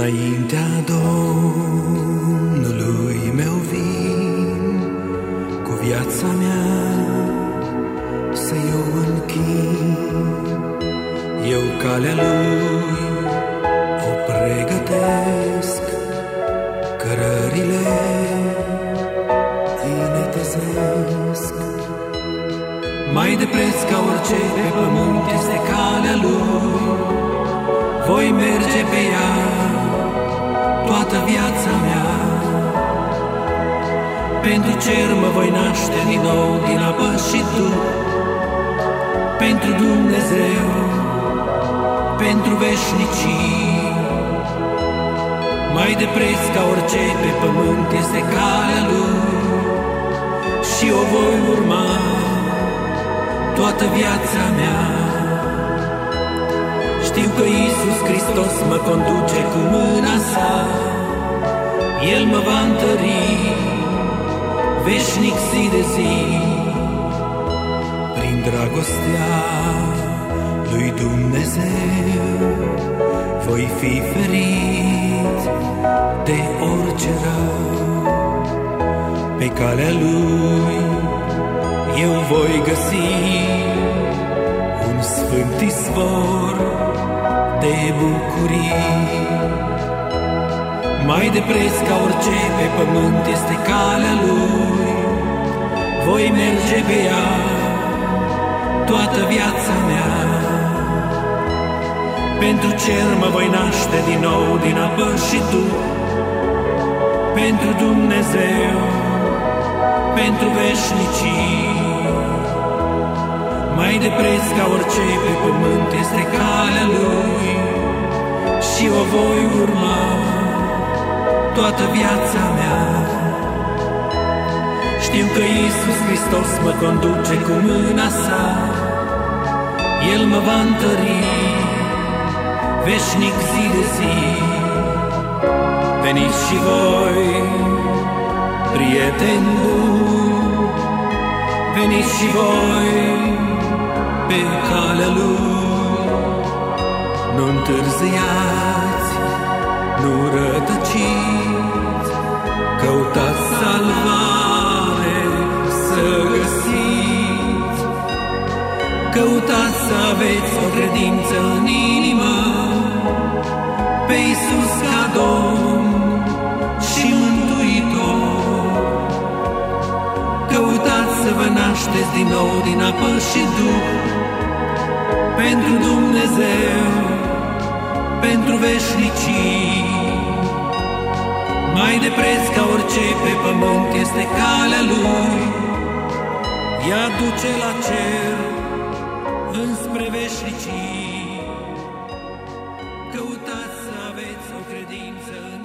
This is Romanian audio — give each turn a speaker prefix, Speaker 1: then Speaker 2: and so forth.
Speaker 1: Înaintea Domnului meu vin cu viața mea să eu închin. Eu calea Lui o pregătesc, cărările îi netezesc. Mai de preț ca orice pe pământ este calea Lui, voi merge pe ea toată viața mea. Pentru cer mă voi naște din nou din apă și tu, pentru Dumnezeu, pentru veșnicii. Mai de preț ca orice pe pământ este calea Lui și o voi urma toată viața mea. Știu că Iisus Hristos mă conduce cu mâna sa, El mă va întări veșnic zi de zi. Prin dragostea lui Dumnezeu voi fi ferit de orice rău. Pe calea Lui eu voi găsi un sfânt izvor de bucurii. Mai de preț ca orice pe pământ este calea Lui, voi merge pe ea toată viața mea. Pentru cer mă voi naște din nou din apă și tu, pentru Dumnezeu, pentru veșnicii. Mai de preț ca orice pe pământ este calea Lui și o voi urma toată viața mea. Știu că Iisus Hristos mă conduce cu mâna sa, El mă va întări veșnic zi de zi. Veniți și voi, prieteni buni, veniți și voi pe calea Lui. Nu întârziați, nu rătăciți, căutați salvare să găsiți. Căutați să aveți o credință în inimă, pe Iisus ca Domn și Mântuitor. Căutați să vă nașteți din nou din apă și Duh, pentru Dumnezeu, pentru veșnicii. Mai de preț ca orice pe pământ este calea lui, ea duce la cer înspre veșnicii. Căutați să aveți o credință în